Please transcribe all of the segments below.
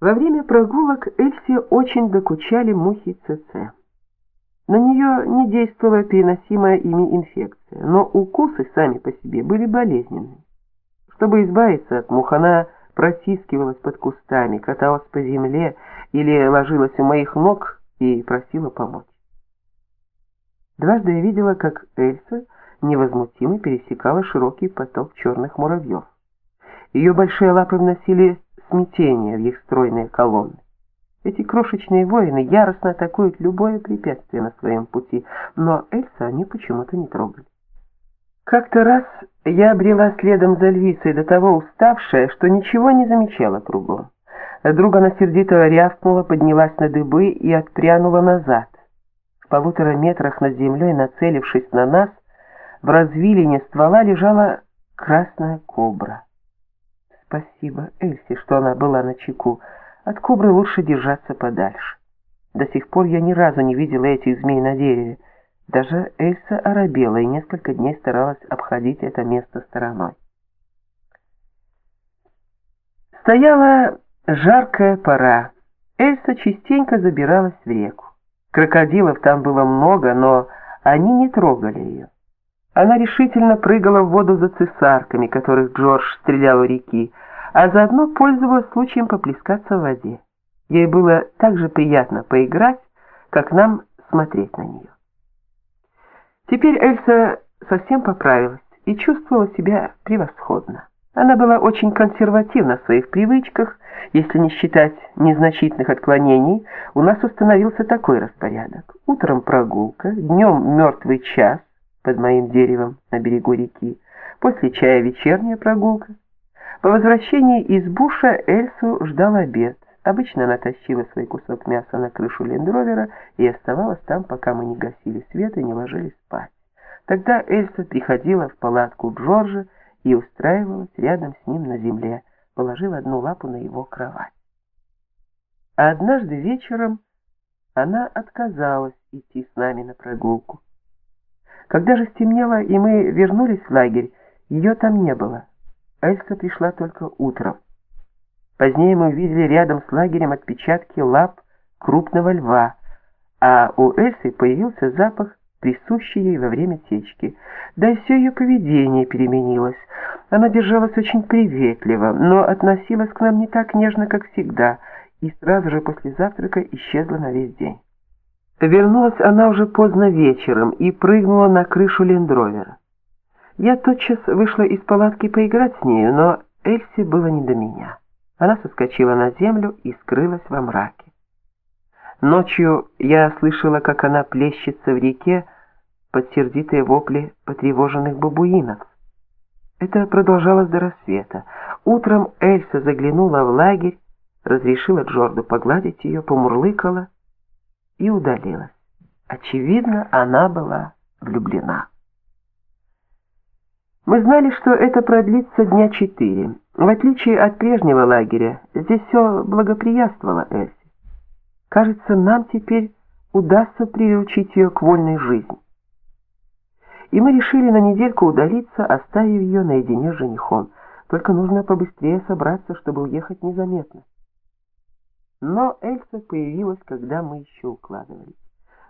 Во время прогулок Эльсе очень докучали мухи ЦЦ. На нее не действовала переносимая ими инфекция, но укусы сами по себе были болезненными. Чтобы избавиться от мух, она протискивалась под кустами, каталась по земле или ложилась у моих ног и просила помочь. Дважды я видела, как Эльса невозмутимо пересекала широкий поток черных муравьев. Ее большие лапы вносили смятение в их стройные колонны. Эти крошечные воины яростно атакуют любое препятствие на своем пути, но Эльса они почему-то не трогали. Как-то раз я обрела следом за львицей до того уставшая, что ничего не замечала кругом. Вдруг она сердито рявкнула, поднялась на дыбы и отпрянула назад. В полутора метрах над землей, нацелившись на нас, в развилине ствола лежала красная кобра. Спасибо Эльсе, что она была на чеку. От кобры лучше держаться подальше. До сих пор я ни разу не видела этих змей на дереве. Даже Эльса оробела и несколько дней старалась обходить это место стороной. Стояла жаркая пора. Эльса частенько забиралась в реку. Крокодилов там было много, но они не трогали ее. Она решительно прыгала в воду за цесарками, которых Джордж стрелял у реки, а заодно пользовалась случаем поплескаться в воде. Ей было так же приятно поиграть, как нам смотреть на нее. Теперь Эльса совсем поправилась и чувствовала себя превосходно. Она была очень консервативна в своих привычках, если не считать незначительных отклонений, у нас установился такой распорядок. Утром прогулка, днем мертвый час, под моим деревом на берегу реки. После чая вечерняя прогулка. По возвращении из буша Эльсу ждал обед. Обычно она тащила свой кусок мяса на крышу лендровера и оставалась там, пока мы не гасили свет и не ложились спать. Тогда Эльса приходила в палатку Джорджа и устраивалась рядом с ним на земле, положила одну лапу на его кровать. А однажды вечером она отказалась идти с нами на прогулку. Когда же стемнело и мы вернулись в лагерь, ее там не было. Эльса пришла только утром. Позднее мы увидели рядом с лагерем отпечатки лап крупного льва, а у Эльсы появился запах, присущий ей во время течки. Да и все ее поведение переменилось. Она держалась очень приветливо, но относилась к нам не так нежно, как всегда, и сразу же после завтрака исчезла на весь день. Вернулась она уже поздно вечером и прыгнула на крышу лендровера. Я тотчас вышла из палатки поиграть с нею, но Эльсе было не до меня. Она соскочила на землю и скрылась во мраке. Ночью я слышала, как она плещется в реке под сердитые вопли потревоженных бабуинов. Это продолжалось до рассвета. Утром Эльса заглянула в лагерь, разрешила Джорду погладить ее, помурлыкала и удалилась. Очевидно, она была влюблена. Мы знали, что это продлится дня четыре. В отличие от прежнего лагеря, здесь все благоприятствовало Эльсе. Кажется, нам теперь удастся приручить ее к вольной жизни. И мы решили на недельку удалиться, оставив ее наедине с женихом. Только нужно побыстрее собраться, чтобы уехать незаметно. Но Эльса появилась, когда мы еще укладывались.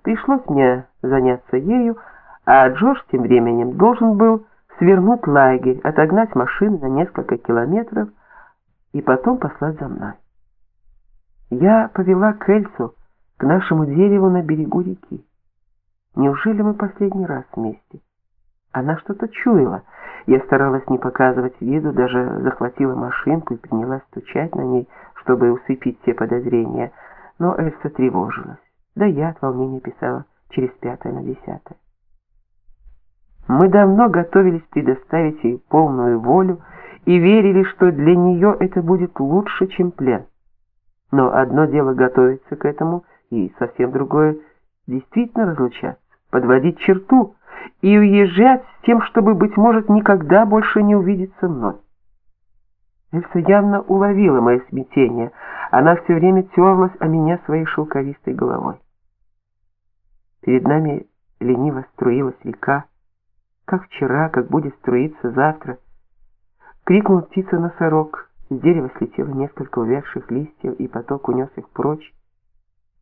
Пришлось мне заняться ею, а Джордж тем временем должен был свернуть лагерь, отогнать машины на несколько километров и потом послать за мной. Я повела к Эльсу, к нашему дереву на берегу реки. Неужели мы последний раз вместе? Она что-то чуяла. Я старалась не показывать виду, даже захватила машинку и принялась стучать на ней, чтобы усыпить все подозрения. Но Эльса тревожилась. Да я от волнения писала через пятое на десятое. Мы давно готовились предоставить ей полную волю и верили, что для нее это будет лучше, чем плен. Но одно дело готовиться к этому, и совсем другое — действительно разлучаться, подводить черту — и уезжать с тем, чтобы, быть может, никогда больше не увидеться мной. Эльса явно уловила мое смятение. Она все время терлась о меня своей шелковистой головой. Перед нами лениво струилась река, как вчера, как будет струиться завтра. Крикнул птица-носорог, С дерева слетело несколько увядших листьев, и поток унес их прочь.